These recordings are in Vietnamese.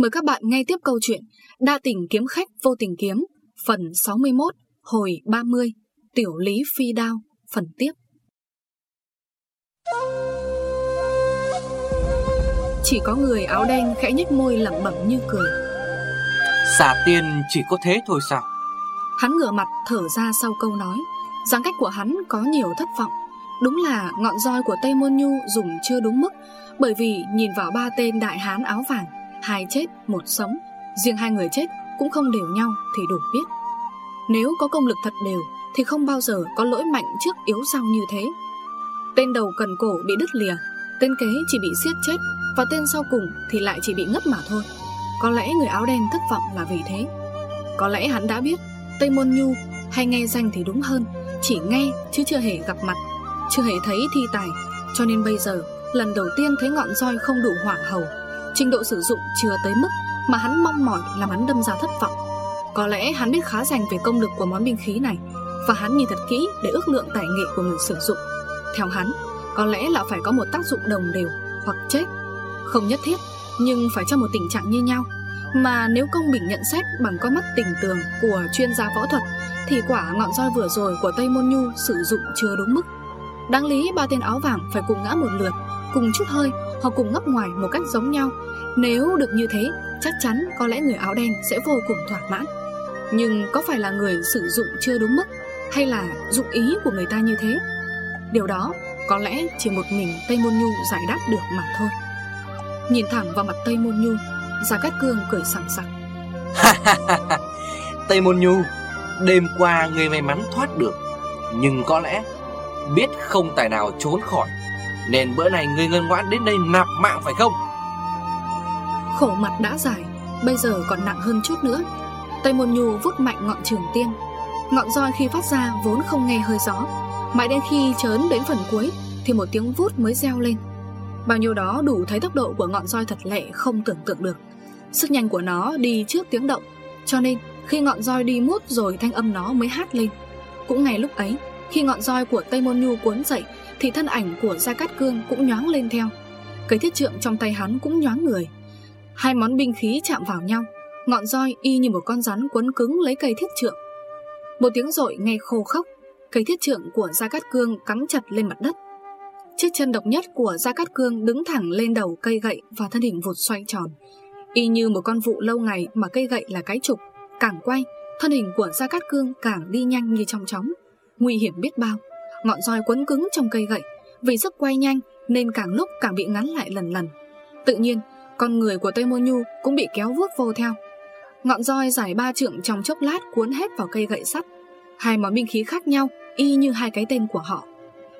Mời các bạn nghe tiếp câu chuyện Đa tình kiếm khách vô tình kiếm Phần 61 Hồi 30 Tiểu lý phi đao Phần tiếp. Chỉ có người áo đen khẽ nhếch môi lẩm bẩm như cười. Xả tiền chỉ có thế thôi sao? Hắn ngửa mặt thở ra sau câu nói. Dáng cách của hắn có nhiều thất vọng. Đúng là ngọn roi của Tây Môn Nhu dùng chưa đúng mức Bởi vì nhìn vào ba tên đại hán áo vàng Hai chết, một sống. Riêng hai người chết cũng không đều nhau thì đủ biết. Nếu có công lực thật đều Thì không bao giờ có lỗi mạnh trước yếu sau như thế. Tên đầu cần cổ bị đứt lìa Tên kế chỉ bị siết chết Và tên sau cùng thì lại chỉ bị ngất mà thôi. Có lẽ người áo đen thất vọng là vì thế. Có lẽ hắn đã biết Tây Môn Nhu hay nghe danh thì đúng hơn Chỉ nghe chứ chưa hề gặp mặt Chưa hề thấy thi tài. Cho nên bây giờ lần đầu tiên thấy ngọn roi không đủ hỏa hầu Trình độ sử dụng chưa tới mức Mà hắn mong mỏi làm hắn đâm ra thất vọng. Có lẽ hắn biết khá dành về công lực của món binh khí này, Và hắn nhìn thật kỹ để ước lượng tài nghệ của người sử dụng. Theo hắn, Có lẽ là phải có một tác dụng đồng đều Hoặc chết. Không nhất thiết, Nhưng phải trong một tình trạng như nhau. Mà nếu công bình nhận xét bằng con mắt tình tường Của chuyên gia võ thuật, Thì quả ngọn roi vừa rồi của Tây Môn Nhu sử dụng chưa đúng mức. Đáng lý ba tên áo vàng phải cùng ngã một lượt, Cùng chút hơi Họ cùng ngấp ngoài một cách giống nhau. Nếu được như thế, Chắc chắn có lẽ người áo đen sẽ vô cùng thỏa mãn. Nhưng có phải là người sử dụng chưa đúng mức, Hay là dụng ý của người ta như thế? Điều đó có lẽ chỉ một mình Tây Môn Nhu giải đáp được mà thôi. Nhìn thẳng vào mặt Tây Môn Nhu Gia Cát Cương cười sẵn sặc Tây Môn Nhu, Đêm qua người may mắn thoát được, Nhưng có lẽ Biết không tài nào trốn khỏi. Nên bữa này người ngân ngoãn đến đây nạp mạng phải không? Khổ mặt đã dài Bây giờ còn nặng hơn chút nữa. Tây Môn Nhu vút mạnh ngọn trường tiên. Ngọn roi khi phát ra vốn không nghe hơi gió. Mãi đến khi chớn đến phần cuối, Thì một tiếng vút mới reo lên. Bao nhiêu đó đủ thấy tốc độ của ngọn roi thật lệ Không tưởng tượng được. Sức nhanh của nó đi trước tiếng động. Cho nên, khi ngọn roi đi mút rồi thanh âm nó mới hát lên. Cũng ngay lúc ấy, Khi ngọn roi của Tây Môn Nhu cuốn dậy thì thân ảnh của Gia Cát Cương cũng nhoáng lên theo. Cây thiết trượng trong tay hắn cũng nhoáng người. Hai món binh khí chạm vào nhau Ngọn roi y như một con rắn quấn cứng lấy cây thiết trượng. Một tiếng rội nghe khô khốc Cây thiết trượng của Gia Cát Cương cắm chặt lên mặt đất. Chiếc chân độc nhất của Gia Cát Cương đứng thẳng lên đầu cây gậy và thân hình vụt xoay tròn. Y như một con vụ lâu ngày mà cây gậy là cái trục Càng quay, thân hình của Gia Cát Cương càng đi nhanh như trong chóng. Nguy hiểm biết bao. Ngọn roi quấn cứng trong cây gậy. Vì sức quay nhanh nên càng lúc càng bị ngắn lại lần lần. Tự nhiên, con người của Tây Môn Nhu cũng bị kéo vuốt vô theo. Ngọn roi dài ba trượng trong chốc lát cuốn hết vào cây gậy sắt. Hai món binh khí khác nhau, Y như hai cái tên của họ.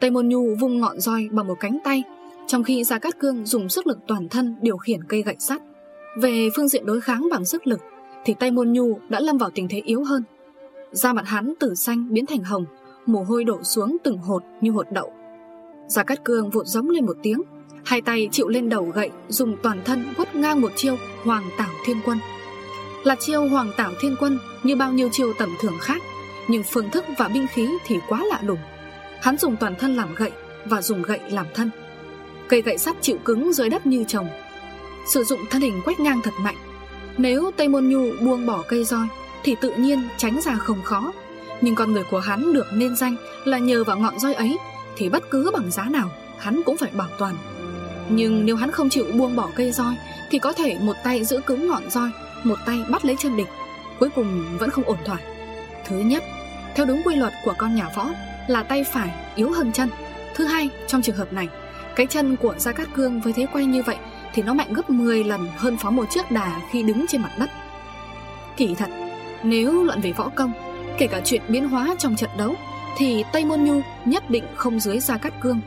Tây Môn Nhu vung ngọn roi bằng một cánh tay, Trong khi Gia Cát Cương dùng sức lực toàn thân điều khiển cây gậy sắt. Về phương diện đối kháng bằng sức lực, Thì Tây Môn Nhu đã lâm vào tình thế yếu hơn. Da mặt hắn từ xanh biến thành hồng Mồ hôi đổ xuống từng hột như hột đậu. Gia Cát Cương vụt giống lên một tiếng, Hai tay chịu lên đầu gậy, Dùng toàn thân quất ngang một chiêu, Hoàng Tảo Thiên Quân. Là chiêu Hoàng Tảo Thiên Quân Như bao nhiêu chiêu tầm thường khác, Nhưng phương thức và binh khí thì quá lạ lùng. Hắn dùng toàn thân làm gậy Và dùng gậy làm thân. Cây gậy sắt chịu cứng dưới đất như chồng. Sử dụng thân hình quét ngang thật mạnh. Nếu Tây Môn Nhu buông bỏ cây roi, Thì tự nhiên tránh ra không khó. Nhưng con người của hắn được nên danh Là nhờ vào ngọn roi ấy Thì bất cứ bằng giá nào Hắn cũng phải bảo toàn. Nhưng nếu hắn không chịu buông bỏ cây roi Thì có thể một tay giữ cứng ngọn roi Một tay bắt lấy chân địch Cuối cùng vẫn không ổn thỏa. Thứ nhất, theo đúng quy luật của con nhà võ Là tay phải yếu hơn chân. Thứ hai, trong trường hợp này Cái chân của Gia Cát Cương với thế quay như vậy Thì nó mạnh gấp 10 lần hơn phó một chiếc đà khi đứng trên mặt đất. Kỳ thật, nếu luận về võ công Kể cả chuyện biến hóa trong trận đấu, Thì Tây Môn Nhu nhất định không dưới Gia Cát Cương.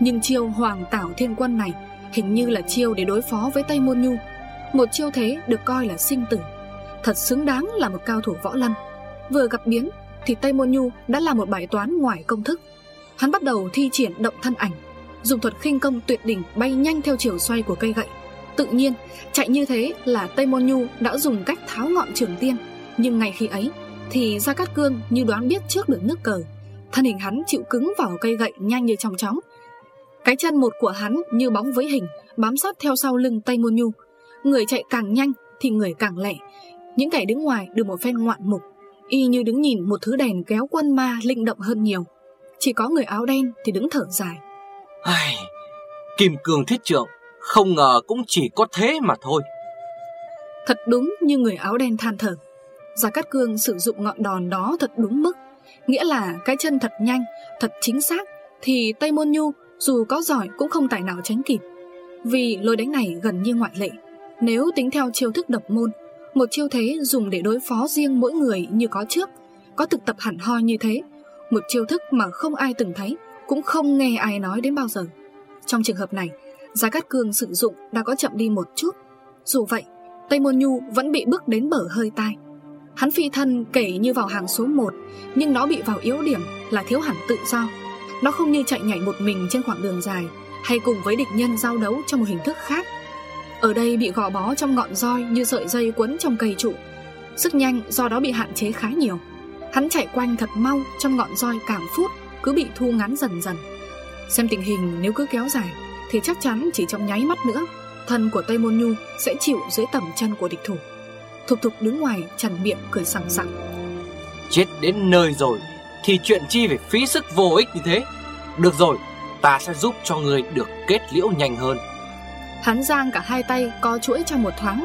Nhưng chiêu Hoàng Tảo Thiên Quân này Hình như là chiêu để đối phó với Tây Môn Nhu. Một chiêu thế được coi là sinh tử. Thật xứng đáng là một cao thủ võ lâm. Vừa gặp biến, Thì Tây Môn Nhu đã là một bài toán ngoài công thức. Hắn bắt đầu thi triển động thân ảnh, Dùng thuật khinh công tuyệt đỉnh Bay nhanh theo chiều xoay của cây gậy. Tự nhiên, chạy như thế là Tây Môn Nhu Đã dùng cách tháo ngọn trường tiên. Nhưng ngay khi ấy thì Gia Cát Cương như đoán biết trước được nước cờ. Thân hình hắn chịu cứng vào cây gậy nhanh như trong chóng. Cái chân một của hắn như bóng với hình Bám sát theo sau lưng Tây Môn Nhu. Người chạy càng nhanh thì người càng lẹ. Những kẻ đứng ngoài được một phen ngoạn mục. Y như đứng nhìn một thứ đèn kéo quân ma linh động hơn nhiều. Chỉ có người áo đen thì đứng thở dài. Ai, Kim cương thiết trượng Không ngờ cũng chỉ có thế mà thôi. Thật đúng như người áo đen than thở Gia Cát Cương sử dụng ngọn đòn đó thật đúng mức. Nghĩa là cái chân thật nhanh, thật chính xác Thì Tây Môn Nhu dù có giỏi cũng không tài nào tránh kịp. Vì lối đánh này gần như ngoại lệ. Nếu tính theo chiêu thức độc môn Một chiêu thế dùng để đối phó riêng mỗi người như có trước Có thực tập hẳn hoi như thế Một chiêu thức mà không ai từng thấy Cũng không nghe ai nói đến bao giờ. Trong trường hợp này Gia Cát Cương sử dụng đã có chậm đi một chút. Dù vậy Tây Môn Nhu vẫn bị bước đến bở hơi tai. Hắn phi thân kể như vào hàng số 1 Nhưng nó bị vào yếu điểm là thiếu hẳn tự do. Nó không như chạy nhảy một mình trên khoảng đường dài, Hay cùng với địch nhân giao đấu trong một hình thức khác. Ở đây bị gò bó trong ngọn roi như sợi dây quấn trong cây trụ. Sức nhanh do đó bị hạn chế khá nhiều. Hắn chạy quanh thật mau trong ngọn roi cảm phút, Cứ bị thu ngắn dần dần. Xem tình hình nếu cứ kéo dài, Thì chắc chắn chỉ trong nháy mắt nữa, Thân của Tây Môn Nhu sẽ chịu dưới tầm chân của địch thủ. Thục thục đứng ngoài chằn miệng cười sẵn sẵn Chết đến nơi rồi Thì chuyện chi phải phí sức vô ích như thế? Được rồi Ta sẽ giúp cho người được kết liễu nhanh hơn. Hắn giang cả hai tay co chuỗi trong một thoáng.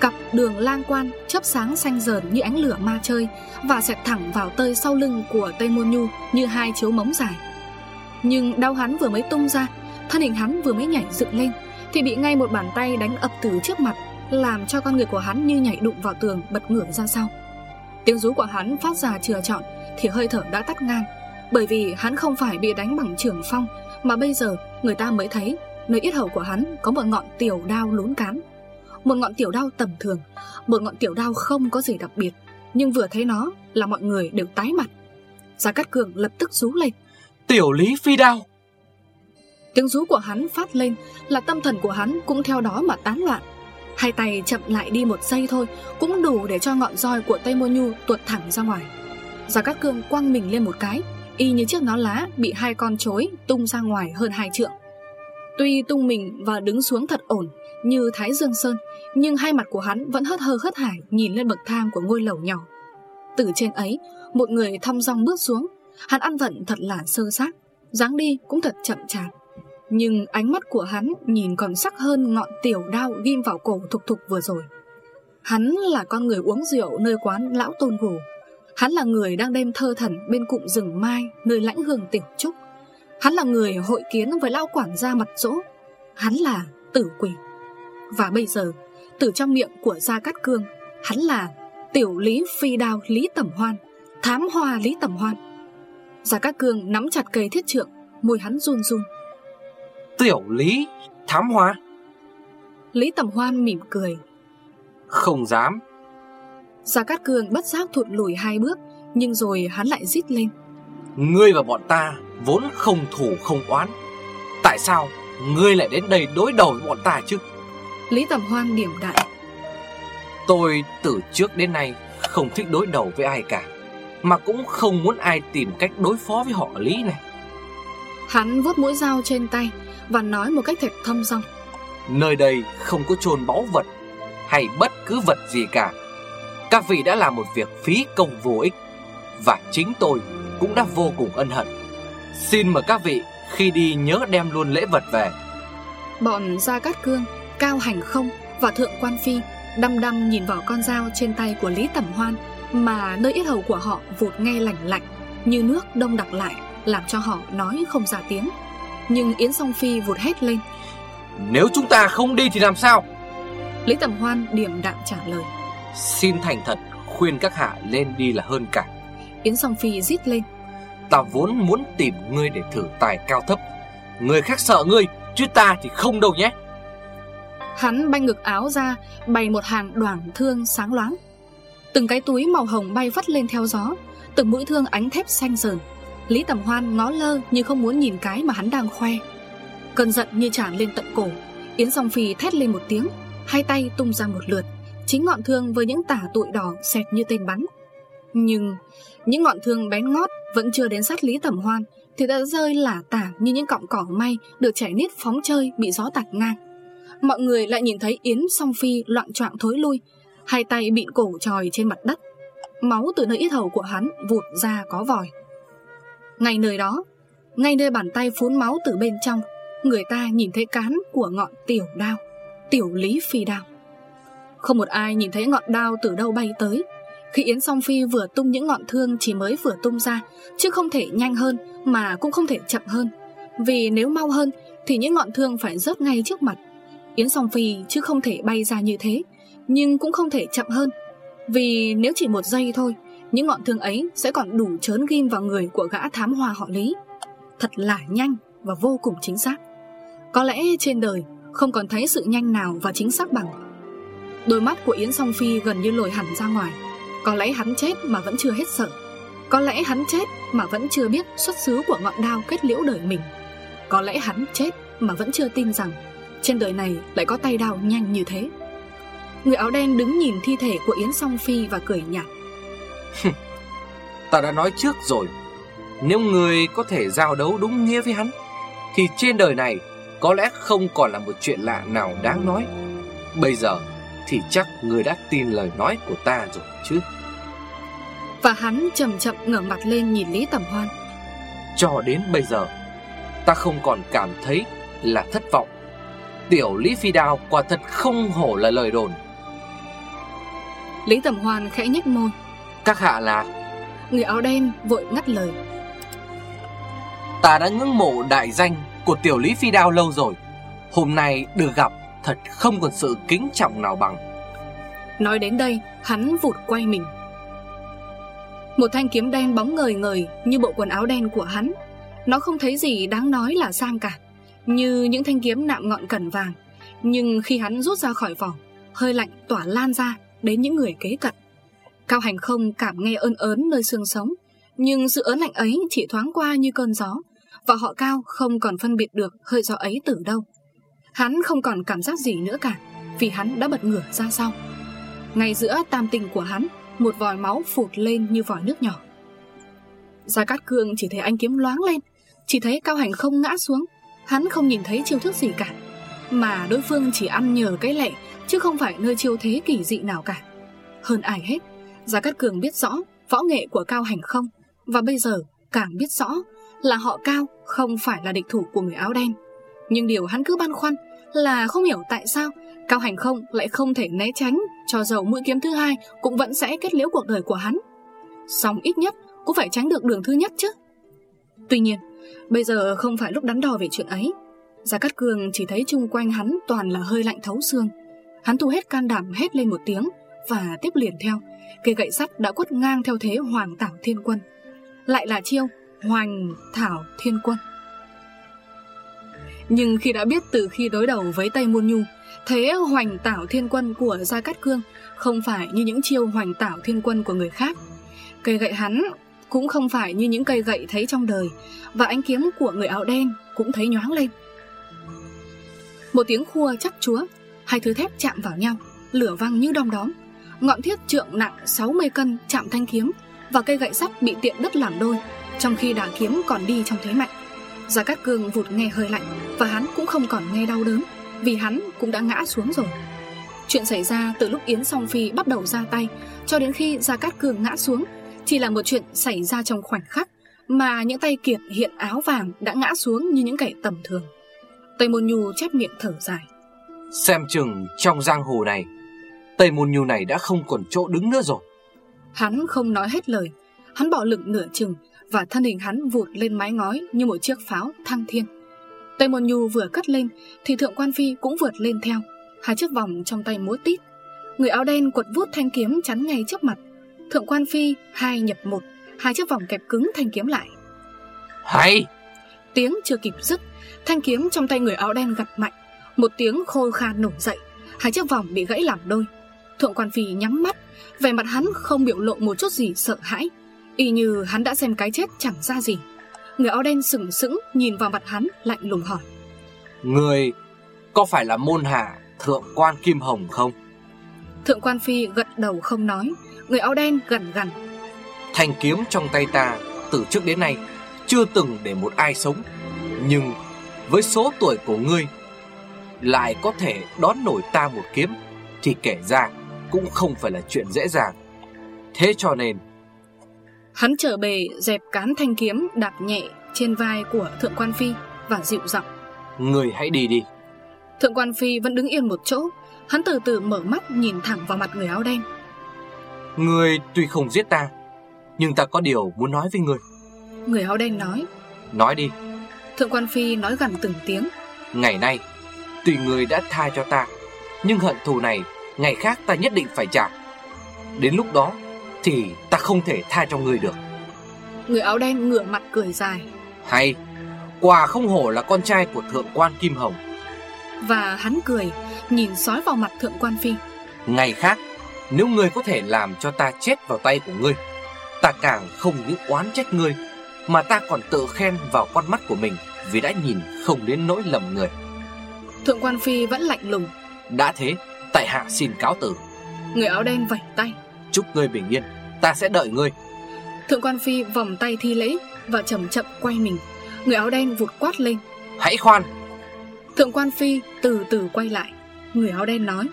Cặp đường lang quan chớp sáng xanh dờn như ánh lửa ma chơi Và xẹt thẳng vào tơi sau lưng của Tây Môn Nhu như hai chiếu móng dài. Nhưng đau hắn vừa mới tung ra Thân hình hắn vừa mới nhảy dựng lên Thì bị ngay một bàn tay đánh ập từ trước mặt làm cho con người của hắn như nhảy đụng vào tường bật ngửa ra sau. Tiếng rú của hắn phát ra chừa chọn Thì hơi thở đã tắt ngang. Bởi vì hắn không phải bị đánh bằng trường phong Mà bây giờ người ta mới thấy Nơi yết hầu của hắn có một ngọn tiểu đao lún cán. Một ngọn tiểu đao tầm thường Một ngọn tiểu đao không có gì đặc biệt Nhưng vừa thấy nó là mọi người đều tái mặt. Gia Cát Cường lập tức rú lên. Tiểu lý phi đao! Tiếng rú của hắn phát lên Là tâm thần của hắn cũng theo đó mà tán loạn Hai tay chậm lại đi một giây thôi, Cũng đủ để cho ngọn roi của Tây Mô Nhu tuột thẳng ra ngoài. Giả Cát Cương quăng mình lên một cái, Y như chiếc nón lá bị hai con chối tung ra ngoài hơn hai trượng. Tuy tung mình và đứng xuống thật ổn, Như Thái Dương Sơn, Nhưng hai mặt của hắn vẫn hớt hơ hớt hải Nhìn lên bậc thang của ngôi lầu nhỏ. Từ trên ấy, Một người thong dong bước xuống. Hắn ăn vận thật là sơ sát dáng đi cũng thật chậm chạp nhưng ánh mắt của hắn nhìn còn sắc hơn ngọn tiểu đao ghim vào cổ thục thục vừa rồi. Hắn là con người uống rượu nơi quán lão tôn gù. Hắn là người đang đem thơ thần bên cụm rừng mai nơi lãnh hương tiểu trúc. Hắn là người hội kiến với lão quản gia mặt rỗ. Hắn là tử quỷ. Và bây giờ, từ trong miệng của Gia Cát Cương, hắn là tiểu lý phi đao Lý Tẩm Hoan, thám hoa Lý Tẩm Hoan. Gia Cát Cương nắm chặt cây thiết trượng, môi hắn run run. Tiểu Lý Thám Hoa. Lý Tầm Hoan mỉm cười. Không dám. Gia Cát Cường bất giác thụt lùi hai bước Nhưng rồi hắn lại rít lên. Ngươi và bọn ta vốn không thủ không oán. Tại sao ngươi lại đến đây đối đầu với bọn ta chứ? Lý Tầm Hoan điểm đại. Tôi từ trước đến nay không thích đối đầu với ai cả Mà cũng không muốn ai tìm cách đối phó với họ Lý này. Hắn vuốt mũi dao trên tay và nói một cách thật thâm dong. Nơi đây không có chôn báu vật Hay bất cứ vật gì cả. Các vị đã làm một việc phí công vô ích Và chính tôi cũng đã vô cùng ân hận. Xin mời các vị khi đi nhớ đem luôn lễ vật về. Bọn Gia Cát Cương, Cao Hành Không và Thượng Quan Phi Đăm đăm nhìn vào con dao trên tay của Lý Tẩm Hoan Mà nơi yết hầu của họ vụt ngay lạnh lạnh Như nước đông đặc lại Làm cho họ nói không ra tiếng nhưng Yến Song Phi vụt hét lên. Nếu chúng ta không đi thì làm sao? Lý Tầm Hoan điểm đạm trả lời. Xin thành thật khuyên các hạ lên đi là hơn cả. Yến Song Phi rít lên. Ta vốn muốn tìm ngươi để thử tài cao thấp. Người khác sợ ngươi Chứ ta thì không đâu nhé. Hắn bay ngực áo ra Bày một hàng đoàn thương sáng loáng. Từng cái túi màu hồng bay vắt lên theo gió Từng mũi thương ánh thép xanh sờn Lý Tầm Hoan ngó lơ như không muốn nhìn cái mà hắn đang khoe. Cơn giận như tràn lên tận cổ. Yến Song Phi thét lên một tiếng, Hai tay tung ra một lượt. Chính ngọn thương với những tả tụi đỏ xẹt như tên bắn. Nhưng những ngọn thương bén ngót Vẫn chưa đến sát Lý Tầm Hoan Thì đã rơi lả tả như những cọng cỏ may Được chảy nít phóng chơi bị gió tạt ngang. Mọi người lại nhìn thấy Yến Song Phi loạn trọng thối lui, Hai tay bịn cổ tròi trên mặt đất. Máu từ nơi ít hầu của hắn vụt ra có vòi. Ngay nơi đó, Ngay nơi bàn tay phun máu từ bên trong, Người ta nhìn thấy cán của ngọn tiểu đao, Tiểu lý phi đao. Không một ai nhìn thấy ngọn đao từ đâu bay tới. Khi Yến Song Phi vừa tung những ngọn thương chỉ mới vừa tung ra, Chứ không thể nhanh hơn mà cũng không thể chậm hơn. Vì nếu mau hơn thì những ngọn thương phải rớt ngay trước mặt. Yến Song Phi chứ không thể bay ra như thế, Nhưng cũng không thể chậm hơn. Vì nếu chỉ một giây thôi những ngọn thương ấy sẽ còn đủ chớn ghim vào người của gã thám hoa họ Lý. Thật là nhanh và vô cùng chính xác. Có lẽ trên đời không còn thấy sự nhanh nào và chính xác bằng. Đôi mắt của Yến Song Phi gần như lồi hẳn ra ngoài. Có lẽ hắn chết mà vẫn chưa hết sợ. Có lẽ hắn chết mà vẫn chưa biết xuất xứ của ngọn đao kết liễu đời mình. Có lẽ hắn chết mà vẫn chưa tin rằng trên đời này lại có tay đao nhanh như thế. Người áo đen đứng nhìn thi thể của Yến Song Phi và cười nhạt. Ta đã nói trước rồi. Nếu người có thể giao đấu đúng nghĩa với hắn Thì trên đời này có lẽ không còn là một chuyện lạ nào đáng nói. Bây giờ thì chắc người đã tin lời nói của ta rồi chứ. Và hắn chậm chậm ngửa mặt lên nhìn Lý Tầm Hoan. Cho đến bây giờ Ta không còn cảm thấy là thất vọng. Tiểu Lý Phi Đao quả thật không hổ là lời đồn. Lý Tầm Hoan khẽ nhếch môi Các hạ là? Người áo đen vội ngắt lời. Ta đã ngưỡng mộ đại danh của Tiểu Lý Phi Đao lâu rồi. Hôm nay được gặp thật không còn sự kính trọng nào bằng. Nói đến đây hắn vụt quay mình. Một thanh kiếm đen bóng ngời ngời như bộ quần áo đen của hắn. Nó không thấy gì đáng nói là sang cả như những thanh kiếm nạm ngọn cẩn vàng. Nhưng khi hắn rút ra khỏi vỏ Hơi lạnh tỏa lan ra Đến những người kế cận Cao hành không cảm nghe ơn ớn nơi xương sống, Nhưng sự ớn lạnh ấy chỉ thoáng qua như cơn gió, Và họ cao không còn phân biệt được hơi gió ấy từ đâu. Hắn không còn cảm giác gì nữa cả, Vì hắn đã bật ngửa ra sau. Ngay giữa tam tình của hắn, Một vòi máu phụt lên như vòi nước nhỏ. Gia Cát Cương chỉ thấy anh kiếm loáng lên, Chỉ thấy Cao Hành không ngã xuống. Hắn không nhìn thấy chiêu thức gì cả, Mà đối phương chỉ ăn nhờ cái lệ, Chứ không phải nơi chiêu thế kỳ dị nào cả. Hơn ai hết Gia Cát Cường biết rõ võ nghệ của Cao Hành không, Và bây giờ càng biết rõ Là họ Cao không phải là địch thủ của người áo đen. Nhưng điều hắn cứ băn khoăn Là không hiểu tại sao Cao Hành không lại không thể né tránh Cho dầu mũi kiếm thứ hai Cũng vẫn sẽ kết liễu cuộc đời của hắn. Xong ít nhất cũng phải tránh được đường thứ nhất chứ. Tuy nhiên, Bây giờ không phải lúc đắn đo về chuyện ấy. Gia Cát Cường chỉ thấy chung quanh hắn toàn là hơi lạnh thấu xương. Hắn thu hết can đảm hét lên một tiếng. Và tiếp liền theo. Cây gậy sắt đã quất ngang theo thế Hoàng Tảo Thiên Quân. Lại là chiêu Hoành Thảo Thiên Quân. Nhưng khi đã biết từ khi đối đầu với Tây Môn Nhu, Thế Hoành Tảo Thiên Quân của Gia Cát Cương Không phải như những chiêu Hoành Tảo Thiên Quân của người khác. Cây gậy hắn cũng không phải như những cây gậy thấy trong đời, Và ánh kiếm của người áo đen cũng thấy nhoáng lên. Một tiếng khua chắc chúa, Hai thứ thép chạm vào nhau, Lửa văng như đom đóm. Ngọn thiết trượng nặng 60 cân chạm thanh kiếm Và cây gậy sắt bị tiện đất làm đôi, Trong khi đà kiếm còn đi trong thế mạnh. Gia Cát Cương vụt nghe hơi lạnh Và hắn cũng không còn nghe đau đớn, Vì hắn cũng đã ngã xuống rồi. Chuyện xảy ra từ lúc Yến Song Phi bắt đầu ra tay Cho đến khi Gia Cát Cương ngã xuống chỉ là một chuyện xảy ra trong khoảnh khắc Mà những tay kiệt hiện áo vàng Đã ngã xuống như những kẻ tầm thường. Tây Môn Nhu chép miệng thở dài. Xem chừng trong giang hồ này Tây Môn Nhu này đã không còn chỗ đứng nữa rồi. Hắn không nói hết lời. Hắn bỏ lực nửa chừng Và thân hình hắn vụt lên mái ngói Như một chiếc pháo thăng thiên. Tây Môn Nhu vừa cất lên Thì Thượng Quan Phi cũng vượt lên theo Hai chiếc vòng trong tay múa tít. Người áo đen quật vút thanh kiếm chắn ngay trước mặt. Thượng quan phi hai nhập một Hai chiếc vòng kẹp cứng thanh kiếm lại. Hay! Tiếng chưa kịp dứt Thanh kiếm trong tay người áo đen gặt mạnh. Một tiếng khôi khan nổi dậy Hai chiếc vòng bị gãy làm đôi Thượng quan phi nhắm mắt Vẻ mặt hắn không biểu lộ một chút gì sợ hãi. Y như hắn đã xem cái chết chẳng ra gì. Người áo đen sừng sững Nhìn vào mặt hắn lạnh lùng hỏi. Người có phải là môn hạ Thượng quan Kim Hồng không? Thượng quan phi gật đầu không nói. Người áo đen gần gần. Thanh kiếm trong tay ta Từ trước đến nay Chưa từng để một ai sống. Nhưng với số tuổi của ngươi lại có thể đón nổi ta một kiếm. Thì kể ra cũng không phải là chuyện dễ dàng. Thế cho nên Hắn trở bề dẹp cán thanh kiếm đạp nhẹ trên vai của Thượng Quan Phi và dịu giọng. Người hãy đi đi. Thượng Quan Phi vẫn đứng yên một chỗ. Hắn từ từ mở mắt nhìn thẳng vào mặt người áo đen. Người tuy không giết ta Nhưng ta có điều muốn nói với người. Người áo đen nói. Nói đi. Thượng Quan Phi nói gần từng tiếng. Ngày nay Tùy người đã tha cho ta Nhưng hận thù này Ngày khác ta nhất định phải trả Đến lúc đó Thì ta không thể tha cho người được. Người áo đen ngửa mặt cười dài. Hay Quả không hổ là con trai của thượng quan Kim Hồng. Và hắn cười Nhìn sói vào mặt thượng quan phi. Ngày khác Nếu ngươi có thể làm cho ta chết vào tay của ngươi Ta càng không những oán trách ngươi Mà ta còn tự khen vào con mắt của mình Vì đã nhìn không đến nỗi lầm người. Thượng quan phi vẫn lạnh lùng. Đã thế Tại hạ xin cáo từ. Người áo đen vẩy tay. Chúc ngươi bình yên. Ta sẽ đợi ngươi. Thượng quan phi vòng tay thi lễ Và chậm chậm quay mình. Người áo đen vụt quát lên. Hãy khoan. Thượng quan phi từ từ quay lại. Người áo đen nói.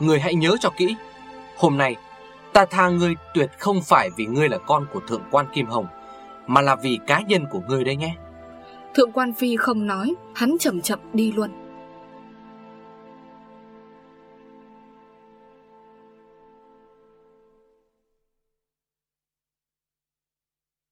Ngươi hãy nhớ cho kỹ. Hôm nay ta tha ngươi tuyệt không phải vì ngươi là con của thượng quan Kim Hồng Mà là vì cá nhân của ngươi đây nhé. Thượng quan phi không nói Hắn chậm chậm đi luôn